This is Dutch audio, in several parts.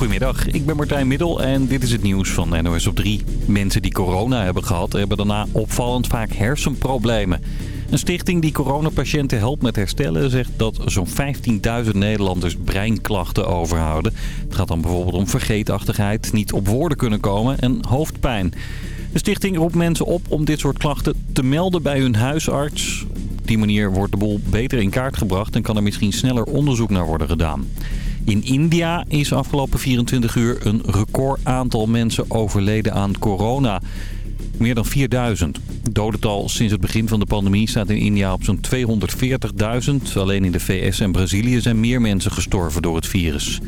Goedemiddag, ik ben Martijn Middel en dit is het nieuws van NOS op 3. Mensen die corona hebben gehad hebben daarna opvallend vaak hersenproblemen. Een stichting die coronapatiënten helpt met herstellen zegt dat zo'n 15.000 Nederlanders breinklachten overhouden. Het gaat dan bijvoorbeeld om vergeetachtigheid, niet op woorden kunnen komen en hoofdpijn. De stichting roept mensen op om dit soort klachten te melden bij hun huisarts. Op die manier wordt de boel beter in kaart gebracht en kan er misschien sneller onderzoek naar worden gedaan. In India is afgelopen 24 uur een record aantal mensen overleden aan corona. Meer dan 4000. Het dodental sinds het begin van de pandemie staat in India op zo'n 240.000. Alleen in de VS en Brazilië zijn meer mensen gestorven door het virus.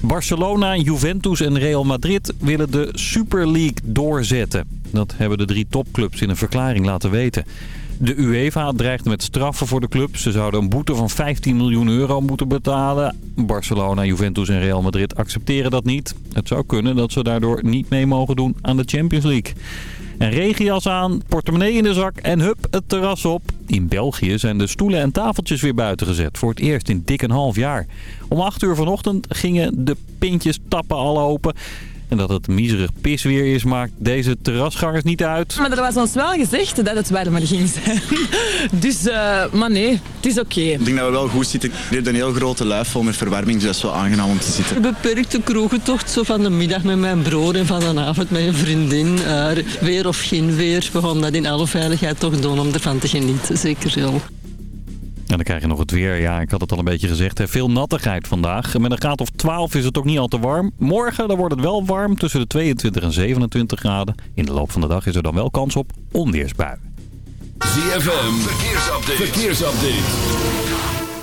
Barcelona, Juventus en Real Madrid willen de Super League doorzetten. Dat hebben de drie topclubs in een verklaring laten weten. De UEFA dreigt met straffen voor de clubs. Ze zouden een boete van 15 miljoen euro moeten betalen. Barcelona, Juventus en Real Madrid accepteren dat niet. Het zou kunnen dat ze daardoor niet mee mogen doen aan de Champions League. Een regenjas aan, portemonnee in de zak en hup, het terras op. In België zijn de stoelen en tafeltjes weer buiten gezet. Voor het eerst in dik een half jaar. Om 8 uur vanochtend gingen de pintjes tappen al open. En dat het miserig pisweer is, maakt deze terrasgangers niet uit. Maar er was ons wel gezegd dat het warmer ging zijn. Dus, uh, maar nee, het is oké. Ik denk dat we wel goed zitten. Je hebt een heel grote luif vol met verwarming, dus dat is wel aangenaam om te zitten. Een beperkte kroegentocht, zo van de middag met mijn broer en van de avond met een vriendin. Uh, weer of geen weer, we gaan dat in alle veiligheid toch doen om ervan te genieten, zeker wel. En dan krijg je nog het weer. Ja, ik had het al een beetje gezegd. Hè. Veel nattigheid vandaag. Met een graad of 12 is het ook niet al te warm. Morgen dan wordt het wel warm. Tussen de 22 en 27 graden. In de loop van de dag is er dan wel kans op onweersbui. ZFM. Verkeersupdate. Verkeersupdate.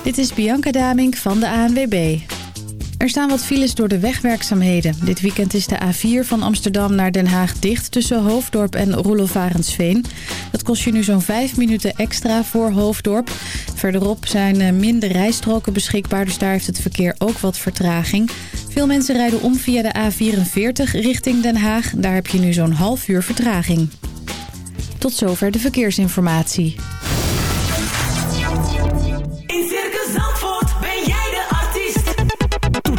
Dit is Bianca Damink van de ANWB. Er staan wat files door de wegwerkzaamheden. Dit weekend is de A4 van Amsterdam naar Den Haag dicht tussen Hoofddorp en Roelofarensveen. Dat kost je nu zo'n 5 minuten extra voor Hoofddorp. Verderop zijn minder rijstroken beschikbaar, dus daar heeft het verkeer ook wat vertraging. Veel mensen rijden om via de A44 richting Den Haag. Daar heb je nu zo'n half uur vertraging. Tot zover de verkeersinformatie.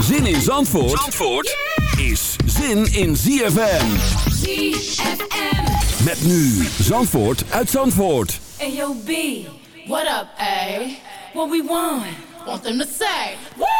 Zin in Zandvoort, Zandvoort is zin in ZFM. ZFM. Met nu Zandvoort uit Zandvoort. Hey yo B, what up A? What we want? Want them to say, woo!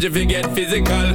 challenge if you get physical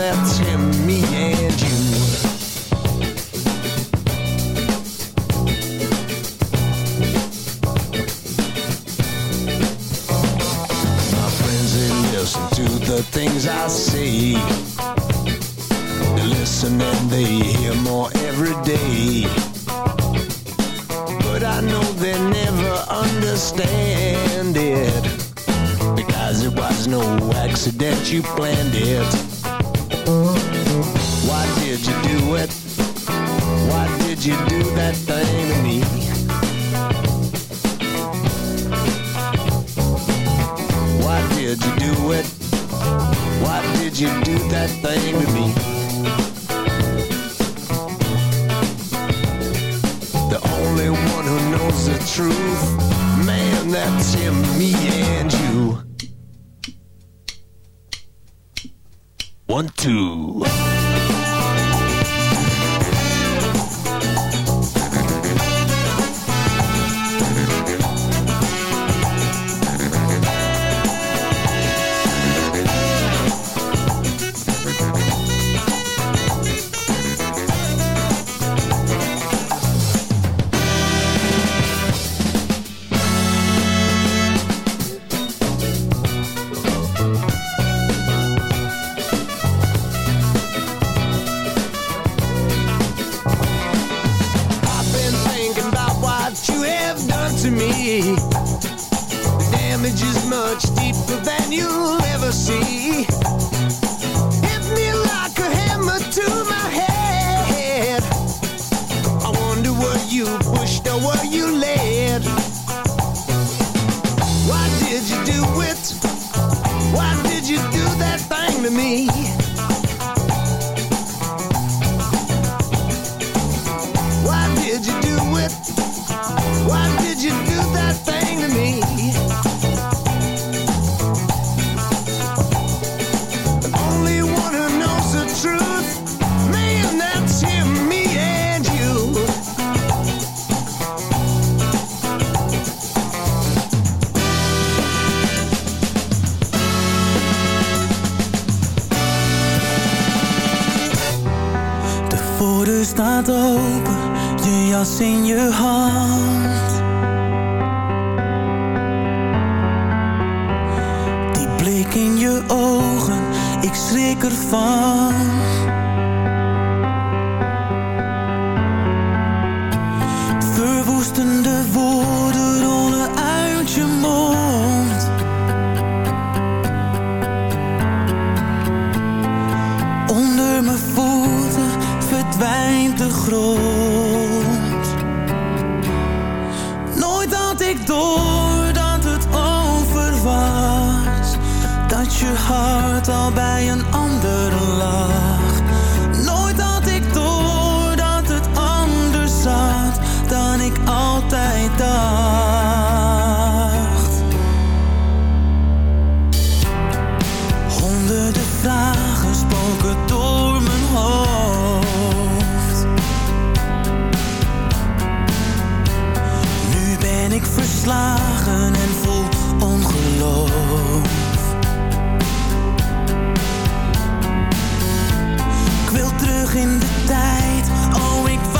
that's him, me and you. My friends, they listen to the things I say. They listen and they hear more every day. But I know they never understand it. Because it was no accident, you planned it did you do it? Why did you do that thing to me? Why did you do it? Why did you do that thing to me? The only one who knows the truth, man, that's him, me and you. One, two. in de tijd. Oh, ik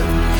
love.